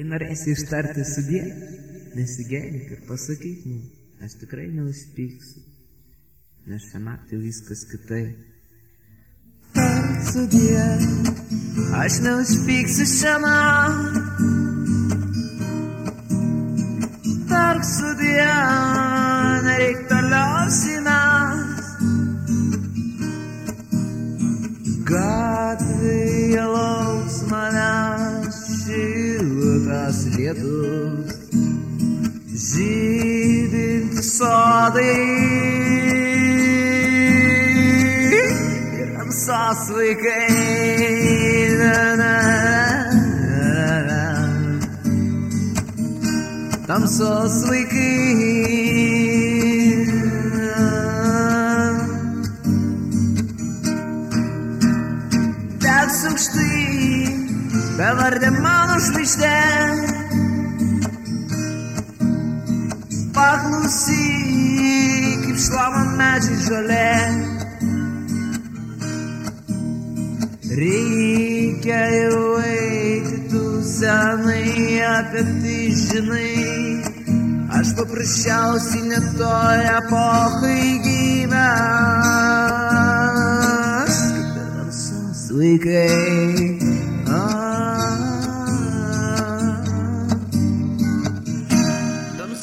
Jei norėsi ištarti sudė, nesigėdink ir pasakyk man, aš tikrai neužpyksiu, nes šią naktį viskas kitaip. Sudė, aš neužpyksiu šią naktį. Tark sudė, nereik toliau sinas. Gatvėje следу Zidin sadi Sa своих Там со своих Так сумшты Бавардеману шлыште vaikai. Teks aukštai, bevardė mano žvaigždė. Paklausyk, kaip šlama medžiai žalė. Reikia jau eiti, tu senai apie tai žinai. Aš paprasčiausiai netoj epochai gyvenęs, kaip ir tamsos vaikai.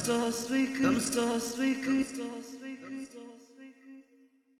Star we can, stars, we can, Star we.